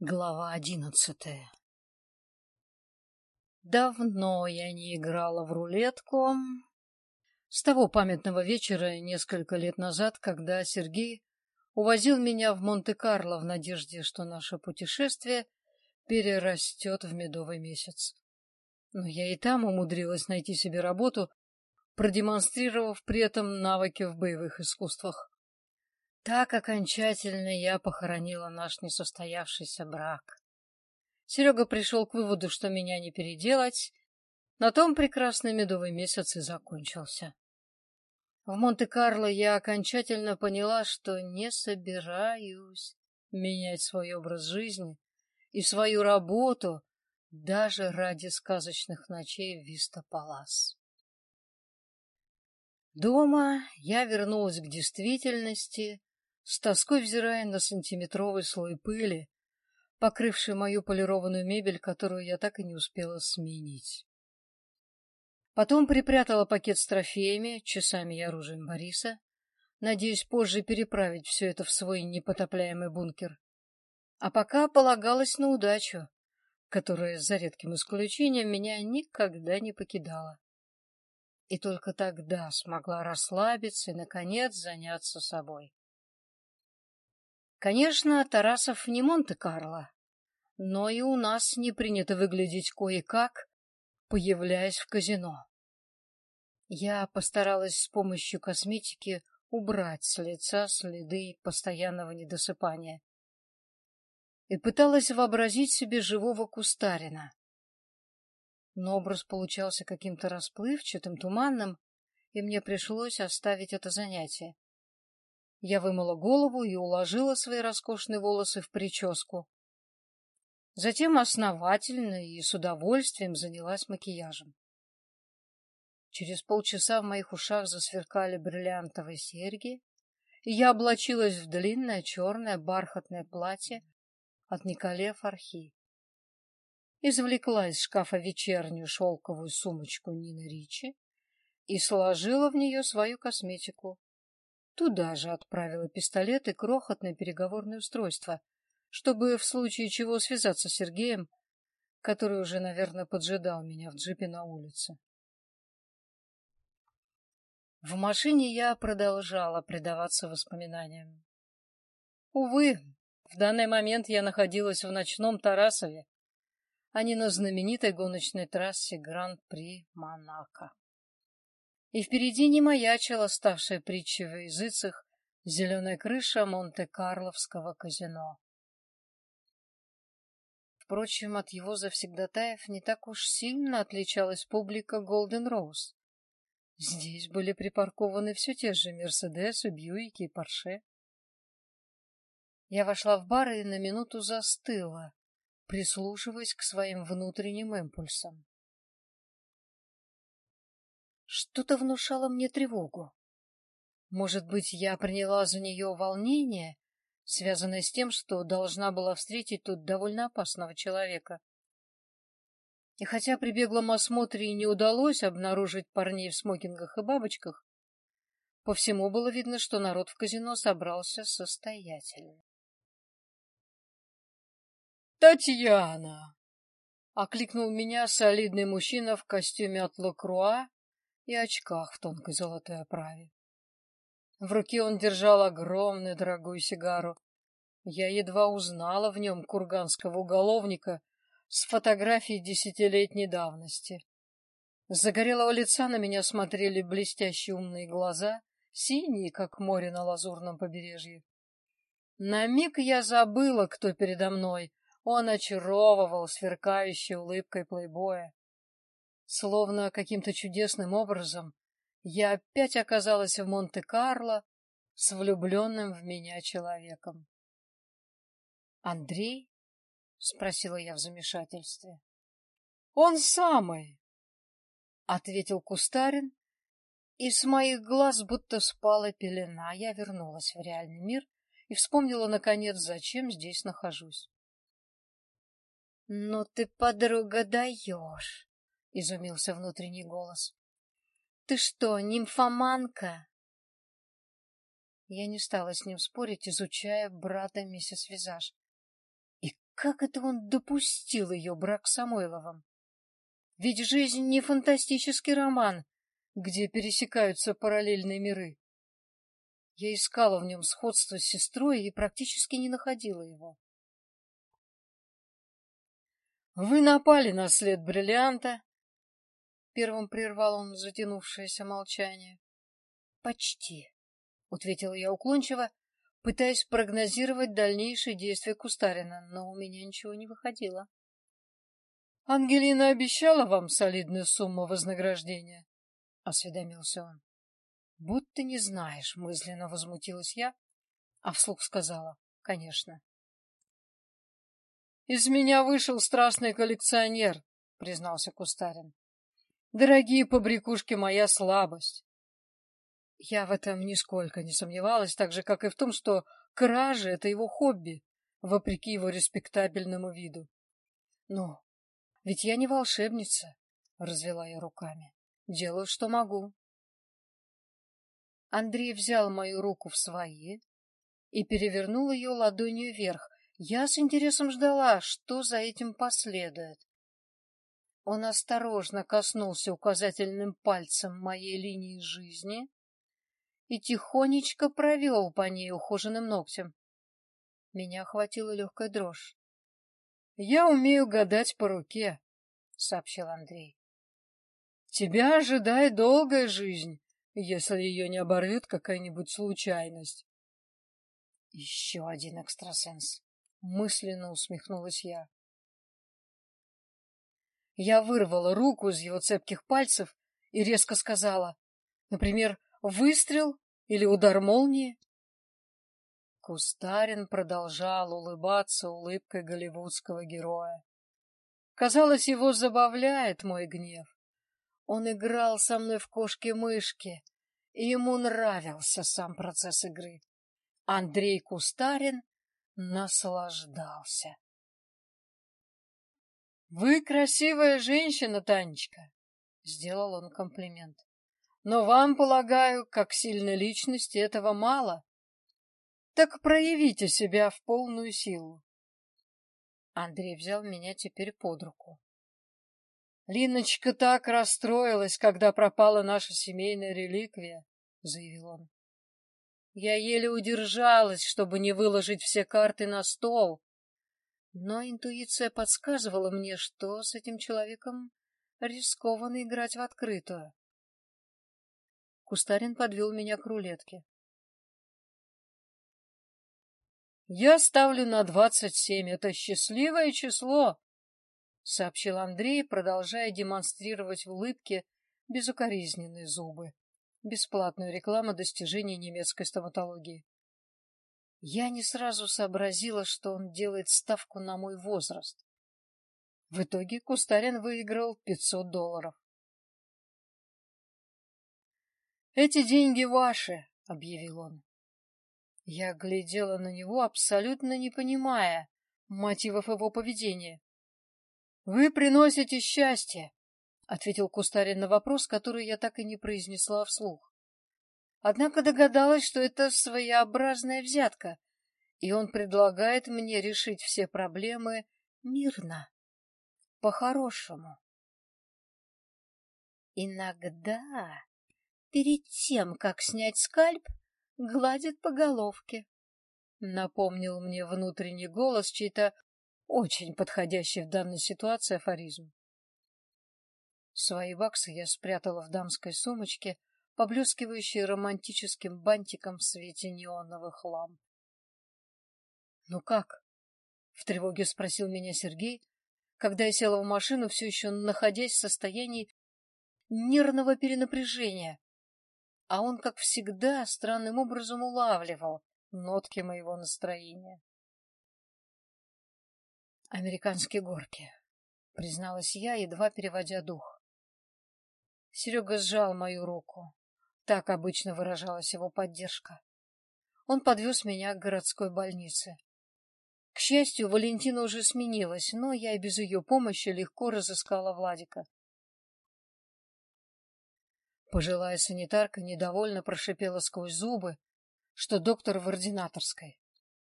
Глава одиннадцатая Давно я не играла в рулетку. С того памятного вечера несколько лет назад, когда Сергей увозил меня в Монте-Карло в надежде, что наше путешествие перерастет в медовый месяц. Но я и там умудрилась найти себе работу, продемонстрировав при этом навыки в боевых искусствах. Так окончательно я похоронила наш несостоявшийся брак. Серега пришел к выводу, что меня не переделать. На том прекрасный медовый месяц и закончился. В Монте-Карло я окончательно поняла, что не собираюсь менять свой образ жизни и свою работу даже ради сказочных ночей в Виста-Палас. Дома я вернулась к действительности, с тоской взирая на сантиметровый слой пыли, покрывший мою полированную мебель, которую я так и не успела сменить. Потом припрятала пакет с трофеями, часами и оружием Бориса, надеясь позже переправить все это в свой непотопляемый бункер. А пока полагалась на удачу, которая, за редким исключением, меня никогда не покидала. И только тогда смогла расслабиться и, наконец, заняться собой. Конечно, Тарасов не Монте-Карло, но и у нас не принято выглядеть кое-как, появляясь в казино. Я постаралась с помощью косметики убрать с лица следы постоянного недосыпания и пыталась вообразить себе живого кустарина. Но образ получался каким-то расплывчатым, туманным, и мне пришлось оставить это занятие. Я вымыла голову и уложила свои роскошные волосы в прическу. Затем основательно и с удовольствием занялась макияжем. Через полчаса в моих ушах засверкали бриллиантовые серьги, и я облачилась в длинное черное бархатное платье от Николе Фархи. Извлекла из шкафа вечернюю шелковую сумочку Нины Ричи и сложила в нее свою косметику, Туда же отправила пистолет и крохотное переговорное устройство, чтобы в случае чего связаться с Сергеем, который уже, наверное, поджидал меня в джипе на улице. В машине я продолжала предаваться воспоминаниям. Увы, в данный момент я находилась в ночном Тарасове, а не на знаменитой гоночной трассе Гран-при Монако и впереди не маячила ставшая притчей в языцах зеленая крыша Монте-Карловского казино. Впрочем, от его завсегдатаев не так уж сильно отличалась публика Голден Роуз. Здесь были припаркованы все те же Мерседесы, Бьюики и Порше. Я вошла в бар и на минуту застыла, прислушиваясь к своим внутренним импульсам. Что-то внушало мне тревогу. Может быть, я приняла за нее волнение, связанное с тем, что должна была встретить тут довольно опасного человека. И хотя при беглом осмотре и не удалось обнаружить парней в смокингах и бабочках, по всему было видно, что народ в казино собрался состоятельно. «Татьяна!» — окликнул меня солидный мужчина в костюме от Лакруа и очках в тонкой золотой оправе. В руке он держал огромную дорогую сигару. Я едва узнала в нем курганского уголовника с фотографией десятилетней давности. С загорелого лица на меня смотрели блестящие умные глаза, синие, как море на лазурном побережье. На миг я забыла, кто передо мной. Он очаровывал сверкающей улыбкой плейбоя. Словно каким-то чудесным образом я опять оказалась в Монте-Карло с влюбленным в меня человеком. «Андрей?» — спросила я в замешательстве. «Он самый!» — ответил Кустарин, и с моих глаз будто спала пелена. Я вернулась в реальный мир и вспомнила, наконец, зачем здесь нахожусь. — Ну ты, подруга, даешь! — изумился внутренний голос. — Ты что, нимфоманка? Я не стала с ним спорить, изучая брата миссис Визаж. И как это он допустил ее брак с Самойловым? Ведь жизнь не фантастический роман, где пересекаются параллельные миры. Я искала в нем сходство с сестрой и практически не находила его. «Вы напали на след бриллианта?» Первым прервал он затянувшееся молчание. «Почти», — ответила я уклончиво, пытаясь прогнозировать дальнейшие действия Кустарина, но у меня ничего не выходило. «Ангелина обещала вам солидную сумму вознаграждения?» — осведомился он. «Будто не знаешь», — мысленно возмутилась я, а вслух сказала, «конечно». «Из меня вышел страстный коллекционер», — признался Кустарин. «Дорогие побрякушки — моя слабость. Я в этом нисколько не сомневалась, так же, как и в том, что кражи — это его хобби, вопреки его респектабельному виду. Но ведь я не волшебница, — развела я руками. Делаю, что могу. Андрей взял мою руку в свои и перевернул ее ладонью вверх. Я с интересом ждала, что за этим последует. Он осторожно коснулся указательным пальцем моей линии жизни, и тихонечко провел по ней ухоженным ногтем. Меня охватила легкая дрожь. — Я умею гадать по руке, — сообщил Андрей. — Тебя ожидает долгая жизнь, если ее не оборвет какая-нибудь случайность. — Еще один экстрасенс, — мысленно усмехнулась я. Я вырвала руку из его цепких пальцев и резко сказала, например, Выстрел или удар молнии? Кустарин продолжал улыбаться улыбкой голливудского героя. Казалось, его забавляет мой гнев. Он играл со мной в кошки-мышки, и ему нравился сам процесс игры. Андрей Кустарин наслаждался. — Вы красивая женщина, Танечка, — сделал он комплимент. Но вам, полагаю, как сильной личности этого мало. Так проявите себя в полную силу. Андрей взял меня теперь под руку. Линочка так расстроилась, когда пропала наша семейная реликвия, — заявил он. Я еле удержалась, чтобы не выложить все карты на стол. Но интуиция подсказывала мне, что с этим человеком рискованно играть в открытую. Кустарин подвел меня к рулетке. «Я ставлю на двадцать семь. Это счастливое число!» — сообщил Андрей, продолжая демонстрировать в улыбке безукоризненные зубы. Бесплатную рекламу достижений немецкой стоматологии. Я не сразу сообразила, что он делает ставку на мой возраст. В итоге Кустарин выиграл пятьсот долларов. «Эти деньги ваши», — объявил он. Я глядела на него, абсолютно не понимая мотивов его поведения. «Вы приносите счастье», — ответил Кустарин на вопрос, который я так и не произнесла вслух. Однако догадалась, что это своеобразная взятка, и он предлагает мне решить все проблемы мирно, по-хорошему. Иногда перед тем, как снять скальп, гладит по головке. Напомнил мне внутренний голос чей-то очень подходящий в данной ситуации афоризм. Свои баксы я спрятала в дамской сумочке, поблескивающей романтическим бантиком в свете неоновых ламп. — Ну как? — в тревоге спросил меня Сергей, когда я села в машину, все еще находясь в состоянии нервного перенапряжения а он, как всегда, странным образом улавливал нотки моего настроения. «Американские горки», — призналась я, едва переводя дух. Серега сжал мою руку. Так обычно выражалась его поддержка. Он подвез меня к городской больнице. К счастью, Валентина уже сменилась, но я и без ее помощи легко разыскала Владика. Пожилая санитарка недовольно прошипела сквозь зубы, что доктор в ординаторской.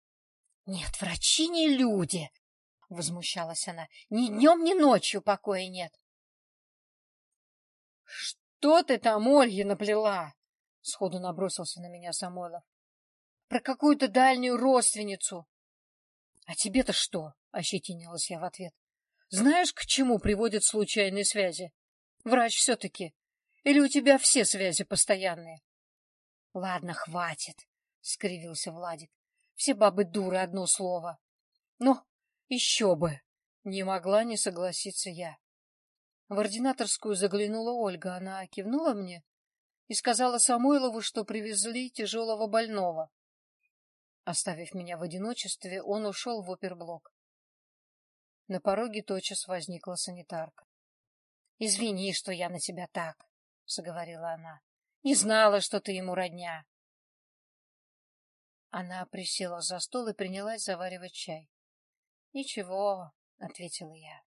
— Нет, врачи не люди! возмущалась она. Ни днем, ни ночью покоя нет. Что ты там, Ольге, наплела? Сходу набросился на меня Самойлов. Про какую-то дальнюю родственницу. А тебе-то что? Ощетинилась я в ответ. Знаешь, к чему приводят случайные связи? Врач все-таки. Или у тебя все связи постоянные? — Ладно, хватит, — скривился Владик. — Все бабы дуры, одно слово. — Ну, еще бы! Не могла не согласиться я. В ординаторскую заглянула Ольга. Она кивнула мне и сказала Самойлову, что привезли тяжелого больного. Оставив меня в одиночестве, он ушел в оперблок. На пороге тотчас возникла санитарка. — Извини, что я на тебя так, — заговорила она. — Не знала, что ты ему родня. Она присела за стол и принялась заваривать чай. — Ничего, — ответила я. —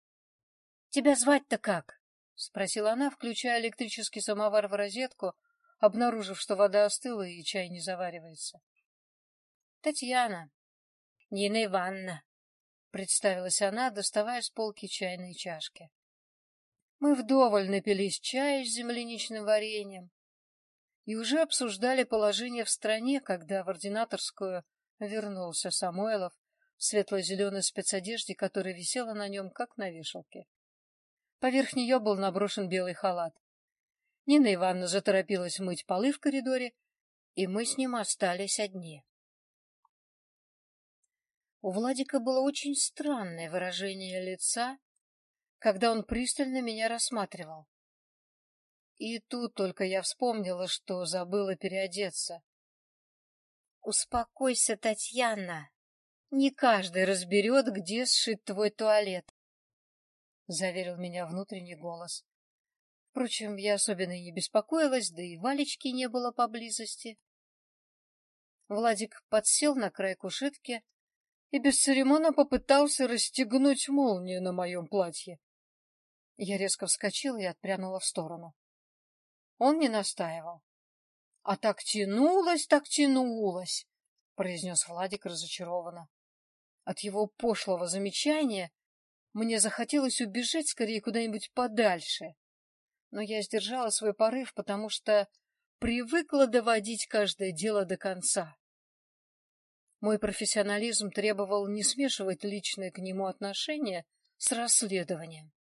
Тебя звать-то как? — спросила она, включая электрический самовар в розетку, обнаружив, что вода остыла и чай не заваривается. — Татьяна. — Нина Ивановна, — представилась она, доставая с полки чайные чашки. Мы вдоволь напились чая с земляничным вареньем и уже обсуждали положение в стране, когда в ординаторскую вернулся Самойлов в светло-зеленой спецодежде, которая висела на нем, как на вешалке. Поверх нее был наброшен белый халат. Нина Ивановна заторопилась мыть полы в коридоре, и мы с ним остались одни. У Владика было очень странное выражение лица, когда он пристально меня рассматривал. И тут только я вспомнила, что забыла переодеться. — Успокойся, Татьяна, не каждый разберет, где сшит твой туалет, — заверил меня внутренний голос. Впрочем, я особенно не беспокоилась, да и Валечки не было поблизости. Владик подсел на край кушетки и бесцеремонно попытался расстегнуть молнию на моем платье. Я резко вскочила и отпрянула в сторону. Он не настаивал. — А так тянулась, так тянулась, — произнес Владик разочарованно. От его пошлого замечания мне захотелось убежать скорее куда-нибудь подальше. Но я сдержала свой порыв, потому что привыкла доводить каждое дело до конца. Мой профессионализм требовал не смешивать личное к нему отношение с расследованием.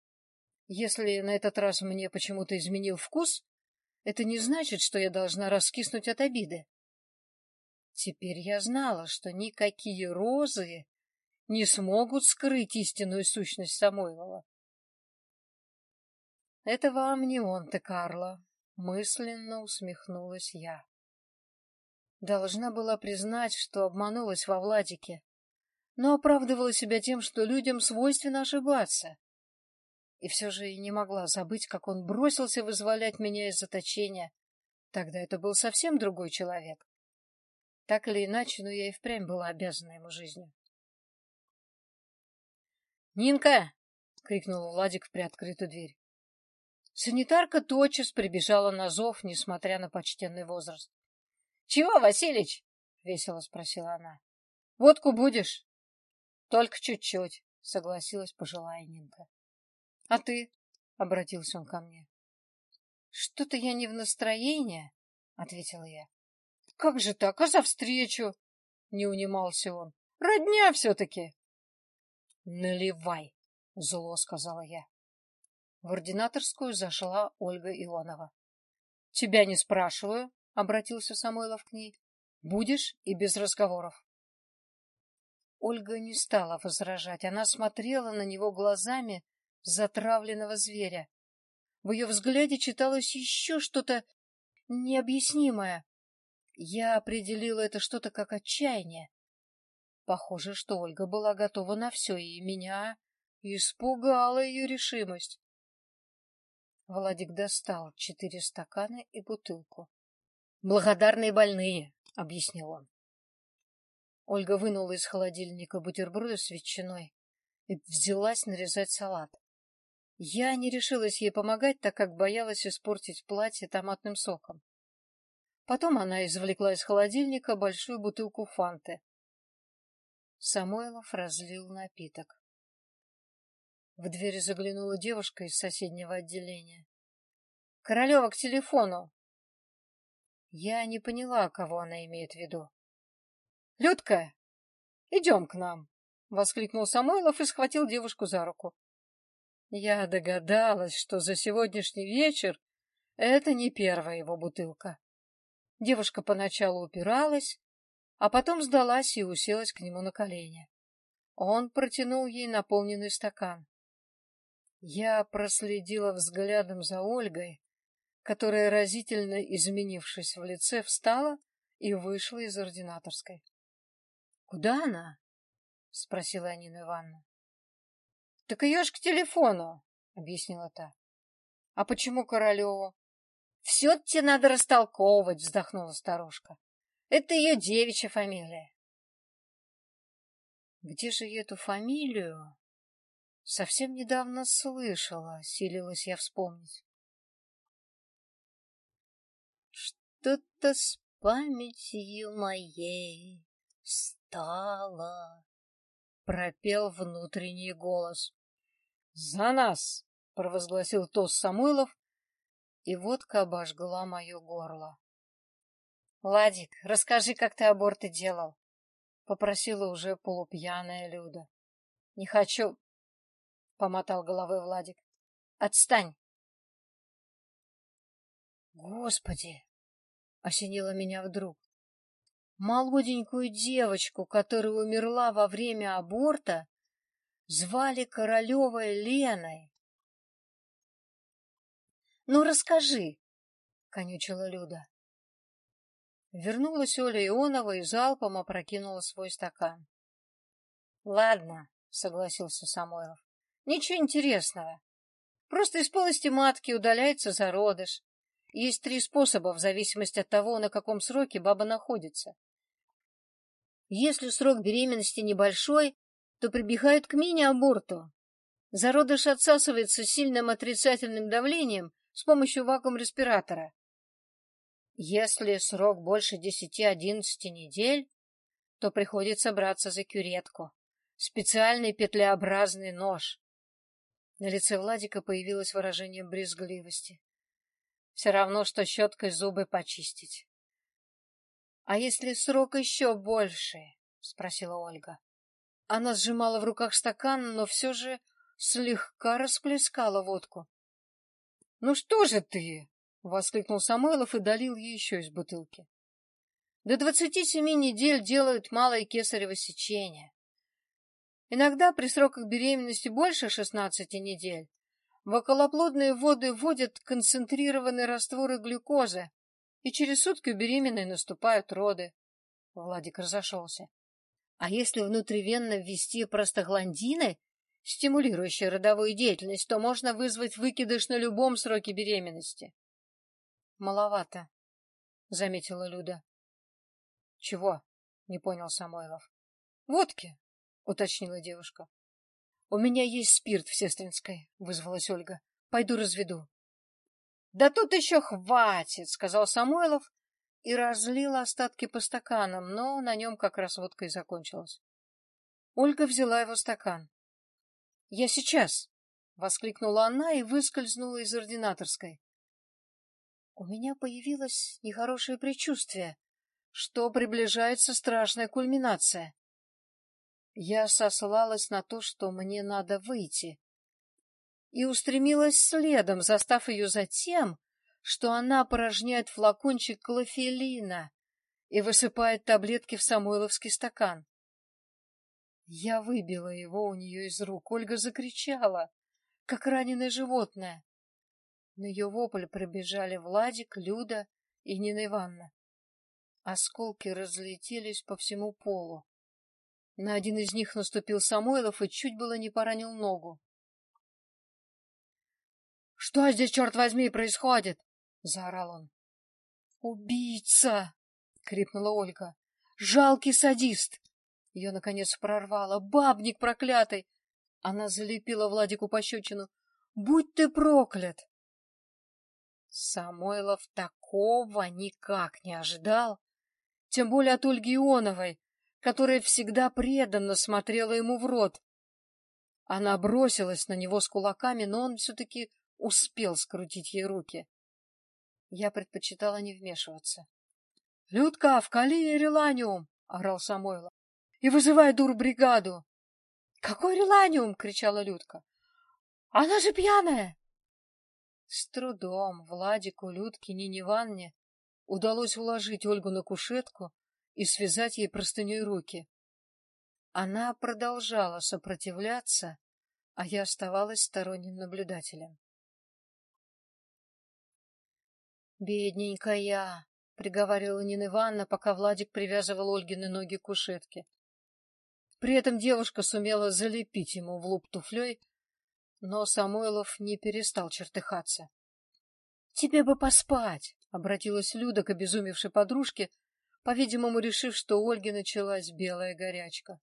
Если на этот раз мне почему-то изменил вкус, это не значит, что я должна раскиснуть от обиды. Теперь я знала, что никакие розы не смогут скрыть истинную сущность Самойлова. — Это вам не он-то, Карла, — мысленно усмехнулась я. Должна была признать, что обманулась во Владике, но оправдывала себя тем, что людям свойственно ошибаться. И все же и не могла забыть, как он бросился вызволять меня из заточения. Тогда это был совсем другой человек. Так или иначе, но я и впрямь была обязана ему жизнью. «Нинка!» — крикнул Владик в приоткрытую дверь. Санитарка тотчас прибежала на зов, несмотря на почтенный возраст. — Чего, Василич? — весело спросила она. — Водку будешь? — Только чуть-чуть, — согласилась пожилая Нинка. — А ты? — обратился он ко мне. — Что-то я не в настроении, — ответила я. — Как же так? А за встречу? — не унимался он. — Родня все-таки. — Наливай, — зло сказала я. В ординаторскую зашла Ольга Ионова. — Тебя не спрашиваю, — обратился Самойлов к ней. — Будешь и без разговоров. Ольга не стала возражать. Она смотрела на него глазами затравленного зверя. В ее взгляде читалось еще что-то необъяснимое. Я определила это что-то как отчаяние. Похоже, что Ольга была готова на все, и меня испугала ее решимость. Владик достал четыре стакана и бутылку. Благодарные больные, — объяснил он. Ольга вынула из холодильника бутерброды с ветчиной и взялась нарезать салат. Я не решилась ей помогать, так как боялась испортить платье томатным соком. Потом она извлекла из холодильника большую бутылку фанты. Самойлов разлил напиток. В дверь заглянула девушка из соседнего отделения. — Королева к телефону. Я не поняла, кого она имеет в виду. — Людка, идем к нам! — воскликнул Самойлов и схватил девушку за руку. Я догадалась, что за сегодняшний вечер это не первая его бутылка. Девушка поначалу упиралась, а потом сдалась и уселась к нему на колени. Он протянул ей наполненный стакан. Я проследила взглядом за Ольгой, которая, разительно изменившись в лице, встала и вышла из ординаторской. — Куда она? — спросила Нина Ивановна. — Так ее ж к телефону, — объяснила та. — А почему Королеву? — Все тебе надо растолковывать, — вздохнула старушка. Это ее девичья фамилия. Где же я эту фамилию? Совсем недавно слышала, силилась я вспомнить. Что-то с памятью моей стало, пропел внутренний голос. За нас! провозгласил Тос Самойлов, и водка обожгла мое горло. Ладик, расскажи, как ты аборты делал, попросила уже полупьяная Люда. Не хочу, помотал головой Владик. Отстань. Господи, осенило меня вдруг. Молоденькую девочку, которая умерла во время аборта, звали Королевой Леной. — Ну, расскажи, — конючила Люда. Вернулась Оля Ионова и залпом опрокинула свой стакан. — Ладно, — согласился Самойлов. — Ничего интересного. Просто из полости матки удаляется зародыш. Есть три способа в зависимости от того, на каком сроке баба находится. Если срок беременности небольшой, то прибегают к мини-аборту. Зародыш отсасывается сильным отрицательным давлением с помощью вакуум-респиратора. Если срок больше десяти-одиннадцати недель, то приходится браться за кюретку. Специальный петлеобразный нож. На лице Владика появилось выражение брезгливости. Все равно, что щеткой зубы почистить. — А если срок еще больше? — спросила Ольга. Она сжимала в руках стакан, но все же слегка расплескала водку. — Ну что же ты? — воскликнул Самойлов и долил ей еще из бутылки. До двадцати семи недель делают малое кесарево сечение. Иногда при сроках беременности больше шестнадцати недель в околоплодные воды вводят концентрированные растворы глюкозы, и через сутки у беременной наступают роды. Владик разошелся. А если внутривенно ввести простагландины, стимулирующие родовую деятельность, то можно вызвать выкидыш на любом сроке беременности. Маловато, заметила Люда. Чего? не понял Самойлов. Водки, уточнила девушка. У меня есть спирт в Сестринской, вызвалась Ольга. Пойду разведу. Да тут еще хватит, сказал Самойлов и разлил остатки по стаканам, но на нем как раз водка и закончилась. Ольга взяла его стакан. Я сейчас, воскликнула она и выскользнула из ординаторской. У меня появилось нехорошее предчувствие, что приближается страшная кульминация. Я сослалась на то, что мне надо выйти, и устремилась следом, застав ее за тем, что она порожняет флакончик клофелина и высыпает таблетки в самойловский стакан. Я выбила его у нее из рук. Ольга закричала, как раненое животное. На ее вопль пробежали Владик, Люда и Нина Ивановна. Осколки разлетелись по всему полу. На один из них наступил Самойлов и чуть было не поранил ногу. — Что здесь, черт возьми, происходит? — заорал он. «Убийца!» — крикнула Ольга. «Жалкий садист!» Ее, наконец, прорвало. «Бабник проклятый!» Она залепила Владику пощечину. «Будь ты проклят!» Самойлов такого никак не ожидал, тем более от Ольги Ионовой, которая всегда преданно смотрела ему в рот. Она бросилась на него с кулаками, но он все-таки успел скрутить ей руки. Я предпочитала не вмешиваться. — Людка, вкали реланиум! — орал Самойлов. — И вызывай дур-бригаду! — Какой реланиум? — кричала Людка. — Она же пьяная! С трудом Владику, Людке, Нине Ивановне удалось уложить Ольгу на кушетку и связать ей простыней руки. Она продолжала сопротивляться, а я оставалась сторонним наблюдателем. «Бедненькая!» — приговаривала Нина Ивановна, пока Владик привязывал Ольгины ноги к кушетке. При этом девушка сумела залепить ему в лоб туфлей, но Самойлов не перестал чертыхаться. — Тебе бы поспать! — обратилась Люда к обезумевшей подружке, по-видимому, решив, что у Ольги началась белая горячка.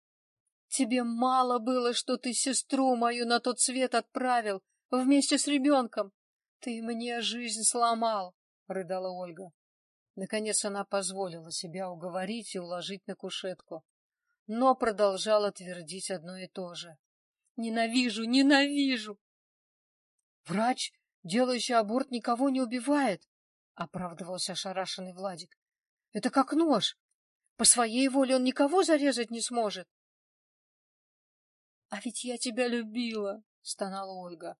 — Тебе мало было, что ты сестру мою на тот свет отправил вместе с ребенком. Ты мне жизнь сломал, — рыдала Ольга. Наконец она позволила себя уговорить и уложить на кушетку, но продолжала твердить одно и то же. Ненавижу, ненавижу! Врач, делающий аборт, никого не убивает, — оправдывался ошарашенный Владик. Это как нож. По своей воле он никого зарезать не сможет. — А ведь я тебя любила, — стонала Ольга.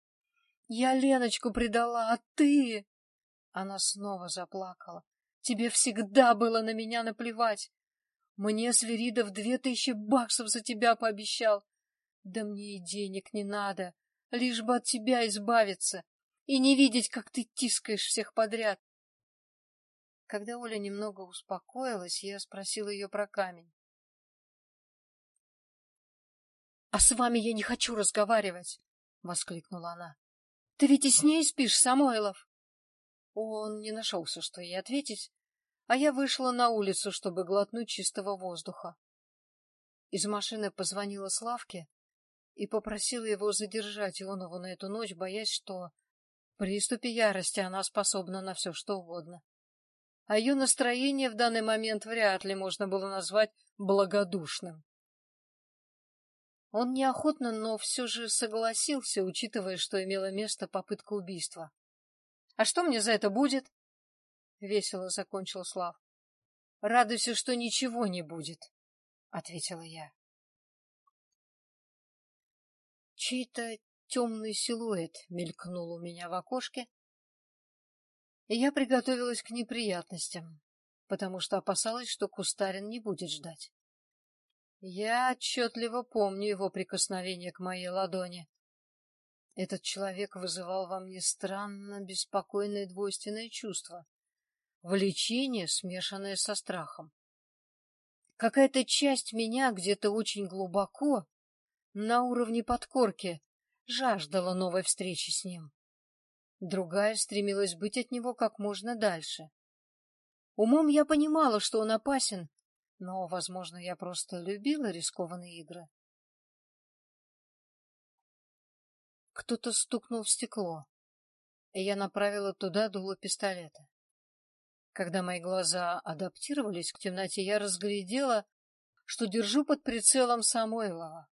Я Леночку предала, а ты... Она снова заплакала. Тебе всегда было на меня наплевать. Мне Свиридов две тысячи баксов за тебя пообещал. Да мне и денег не надо, лишь бы от тебя избавиться и не видеть, как ты тискаешь всех подряд. Когда Оля немного успокоилась, я спросила ее про камень. — А с вами я не хочу разговаривать! — воскликнула она. Ты ведь и с ней спишь, Самойлов? Он не нашелся, что ей ответить, а я вышла на улицу, чтобы глотнуть чистого воздуха. Из машины позвонила Славке и попросила его задержать Ионову на эту ночь, боясь, что в приступе ярости она способна на все, что угодно. А ее настроение в данный момент вряд ли можно было назвать благодушным. Он неохотно, но все же согласился, учитывая, что имела место попытка убийства. — А что мне за это будет? — весело закончил Слав. — Радуйся, что ничего не будет, — ответила я. Чей-то темный силуэт мелькнул у меня в окошке, и я приготовилась к неприятностям, потому что опасалась, что Кустарин не будет ждать. Я отчетливо помню его прикосновение к моей ладони. Этот человек вызывал во мне странно беспокойное двойственное чувство. Влечение, смешанное со страхом. Какая-то часть меня где-то очень глубоко, на уровне подкорки, жаждала новой встречи с ним. Другая стремилась быть от него как можно дальше. Умом я понимала, что он опасен, но, возможно, я просто любила рискованные игры. Кто-то стукнул в стекло, и я направила туда дуло пистолета. Когда мои глаза адаптировались к темноте, я разглядела, что держу под прицелом Самойлова.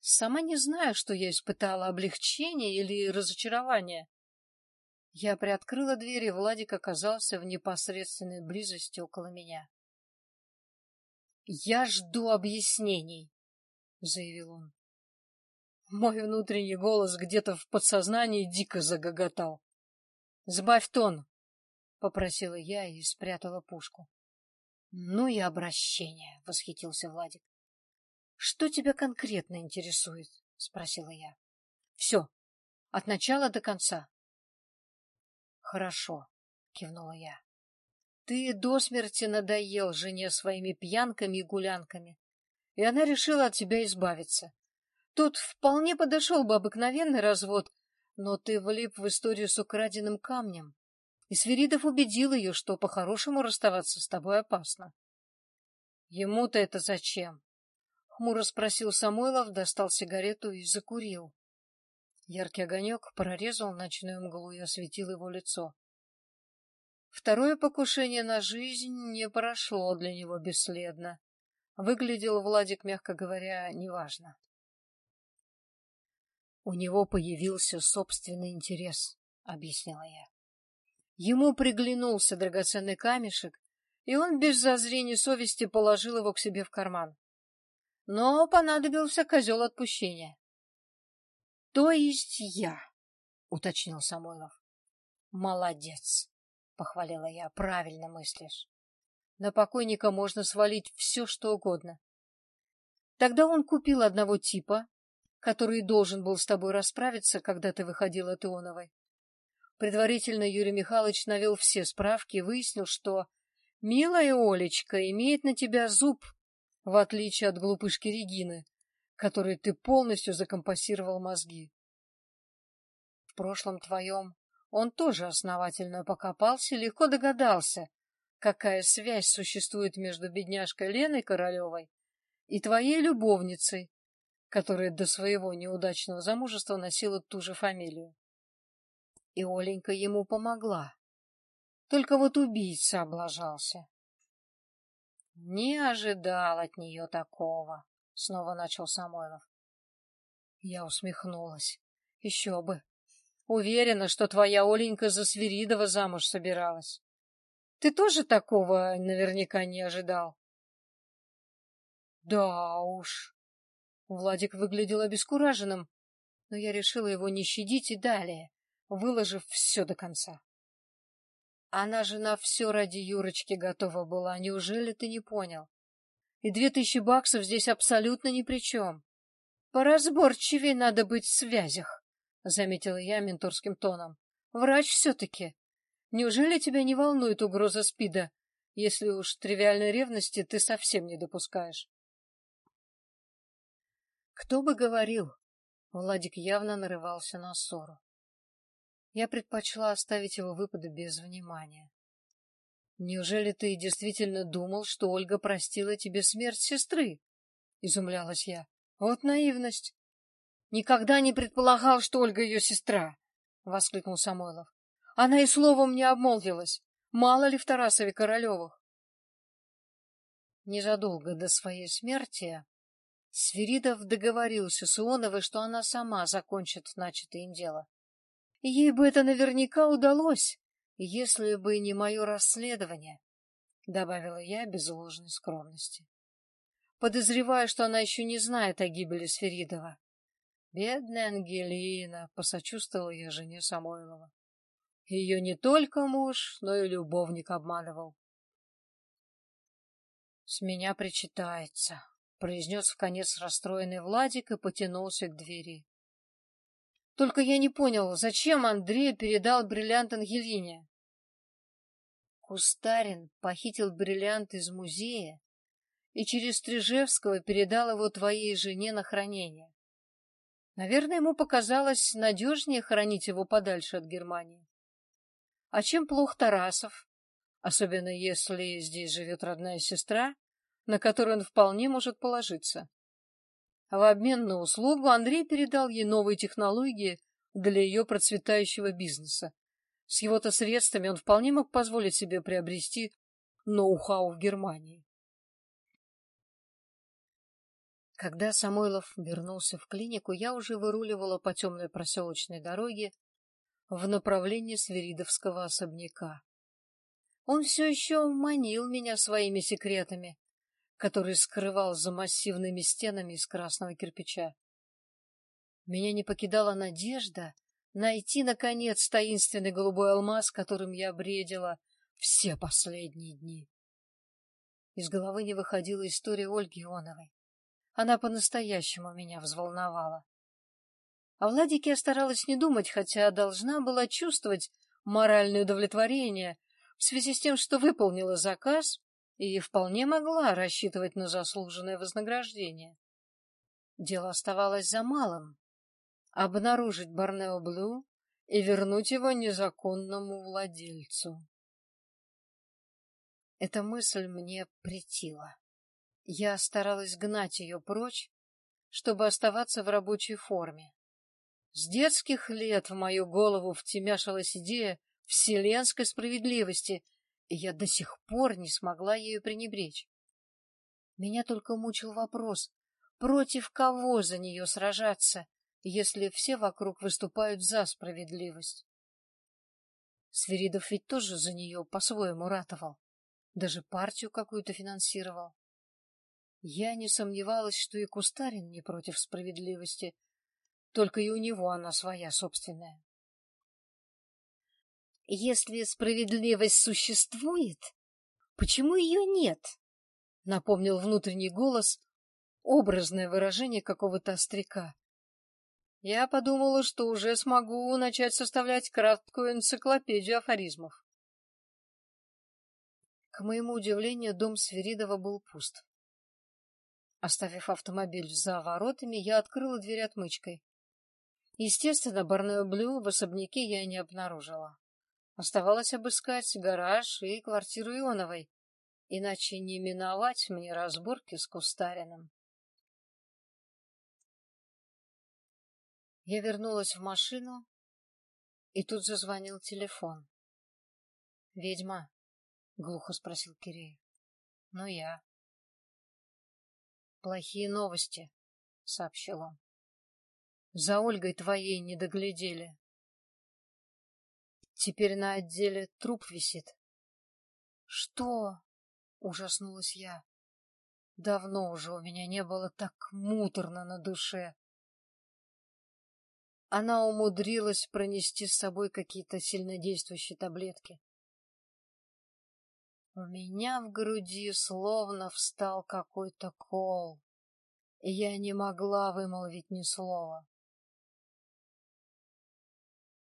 Сама не знаю, что я испытала, облегчение или разочарование. Я приоткрыла дверь, и Владик оказался в непосредственной близости около меня. «Я жду объяснений», — заявил он. Мой внутренний голос где-то в подсознании дико загоготал. «Сбавь тон», — попросила я и спрятала пушку. «Ну и обращение», — восхитился Владик. «Что тебя конкретно интересует?» — спросила я. «Все, от начала до конца». «Хорошо», — кивнула я. Ты до смерти надоел жене своими пьянками и гулянками, и она решила от тебя избавиться. Тут вполне подошел бы обыкновенный развод, но ты влип в историю с украденным камнем, и Свиридов убедил ее, что по-хорошему расставаться с тобой опасно. — Ему-то это зачем? — хмуро спросил Самойлов, достал сигарету и закурил. Яркий огонек прорезал ночную мглу и осветил его лицо. Второе покушение на жизнь не прошло для него бесследно. Выглядел Владик, мягко говоря, неважно. У него появился собственный интерес, объяснила я. Ему приглянулся драгоценный камешек, и он без зазрения совести положил его к себе в карман. Но понадобился козел отпущения. — То есть я, — уточнил Самойлов. — Молодец, — похвалила я, — правильно мыслишь. На покойника можно свалить все, что угодно. Тогда он купил одного типа, который должен был с тобой расправиться, когда ты выходил от Ионовой. Предварительно Юрий Михайлович навел все справки и выяснил, что милая Олечка имеет на тебя зуб, в отличие от глупышки Регины, которой ты полностью закомпассировал мозги. В прошлом твоем он тоже основательно покопался и легко догадался, какая связь существует между бедняжкой Леной Королевой и твоей любовницей, которая до своего неудачного замужества носила ту же фамилию. И Оленька ему помогла. Только вот убийца облажался. Не ожидал от нее такого, — снова начал Самойлов. Я усмехнулась. Еще бы. Уверена, что твоя Оленька за Свиридова замуж собиралась. Ты тоже такого наверняка не ожидал? Да уж. Владик выглядел обескураженным, но я решила его не щадить и далее, выложив все до конца. Она же на все ради Юрочки готова была, неужели ты не понял? И две тысячи баксов здесь абсолютно ни при чем. Поразборчивее надо быть в связях, — заметила я менторским тоном. Врач все-таки. Неужели тебя не волнует угроза СПИДа, если уж тривиальной ревности ты совсем не допускаешь? Кто бы говорил, Владик явно нарывался на ссору. Я предпочла оставить его выпады без внимания. «Неужели ты действительно думал, что Ольга простила тебе смерть сестры?» — изумлялась я. «Вот наивность!» «Никогда не предполагал, что Ольга ее сестра!» — воскликнул Самойлов. «Она и словом не обмолвилась. Мало ли в Тарасове Королевых!» Незадолго до своей смерти Свиридов договорился с Ионовой, что она сама закончит начатое им дело. Ей бы это наверняка удалось, если бы не мое расследование, — добавила я без ложной скромности. Подозреваю, что она еще не знает о гибели Сферидова. Бедная Ангелина, — посочувствовала я жене Самойлова. Ее не только муж, но и любовник обманывал. — С меня причитается, произнес в конец расстроенный Владик и потянулся к двери. Только я не понял, зачем Андрей передал бриллиант Ангелине? Кустарин похитил бриллиант из музея и через Стрижевского передал его твоей жене на хранение. Наверное, ему показалось надежнее хранить его подальше от Германии. А чем плох Тарасов? Особенно если здесь живет родная сестра на который он вполне может положиться. В обмен на услугу Андрей передал ей новые технологии для ее процветающего бизнеса. С его-то средствами он вполне мог позволить себе приобрести ноу-хау в Германии. Когда Самойлов вернулся в клинику, я уже выруливала по темной проселочной дороге в направлении Свиридовского особняка. Он все еще манил меня своими секретами, который скрывал за массивными стенами из красного кирпича. Меня не покидала надежда найти, наконец, таинственный голубой алмаз, которым я бредила все последние дни. Из головы не выходила история Ольги Ионовой. Она по-настоящему меня взволновала. О Владике я старалась не думать, хотя должна была чувствовать моральное удовлетворение в связи с тем, что выполнила заказ и вполне могла рассчитывать на заслуженное вознаграждение. Дело оставалось за малым — обнаружить Барнео Блю и вернуть его незаконному владельцу. Эта мысль мне претила. Я старалась гнать ее прочь, чтобы оставаться в рабочей форме. С детских лет в мою голову втемяшилась идея вселенской справедливости — я до сих пор не смогла ею пренебречь. Меня только мучил вопрос, против кого за нее сражаться, если все вокруг выступают за справедливость? Свиридов ведь тоже за нее по-своему ратовал, даже партию какую-то финансировал. Я не сомневалась, что и Кустарин не против справедливости, только и у него она своя собственная. Если справедливость существует, почему ее нет? Напомнил внутренний голос, образное выражение какого-то остряка. Я подумала, что уже смогу начать составлять краткую энциклопедию афоризмов. К моему удивлению, дом Свиридова был пуст. Оставив автомобиль за воротами, я открыла дверь отмычкой. Естественно, барное блю в особняке я не обнаружила. Оставалось обыскать гараж и квартиру Ионовой, иначе не миновать мне разборки с Кустариным. Я вернулась в машину, и тут зазвонил телефон. — Ведьма? — глухо спросил Киреев. — Ну, я. — Плохие новости, — сообщил он. За Ольгой твоей не доглядели. Теперь на отделе труп висит. Что? Ужаснулась я. Давно уже у меня не было так муторно на душе. Она умудрилась пронести с собой какие-то сильнодействующие таблетки. У меня в груди словно встал какой-то кол, и я не могла вымолвить ни слова.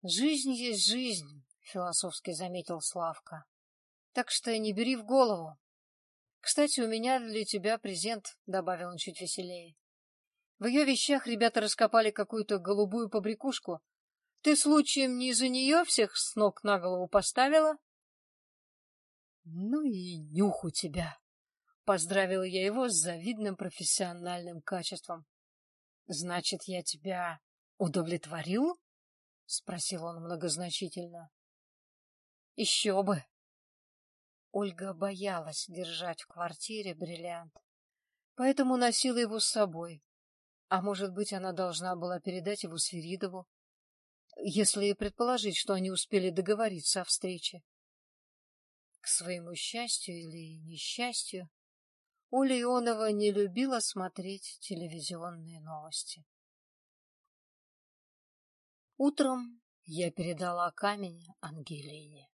Жизнь есть жизнь, философски заметил Славка. Так что не бери в голову. Кстати, у меня для тебя презент, добавил он чуть веселее. В ее вещах ребята раскопали какую-то голубую побрякушку. Ты случаем не из-за нее всех с ног на голову поставила? Ну и нюх у тебя. Поздравила я его с завидным профессиональным качеством. Значит, я тебя удовлетворил? — спросил он многозначительно. — Еще бы! Ольга боялась держать в квартире бриллиант, поэтому носила его с собой. А может быть, она должна была передать его Свиридову, если предположить, что они успели договориться о встрече. К своему счастью или несчастью, Оля Ионова не любила смотреть телевизионные новости. Утром я передала камень Ангелине.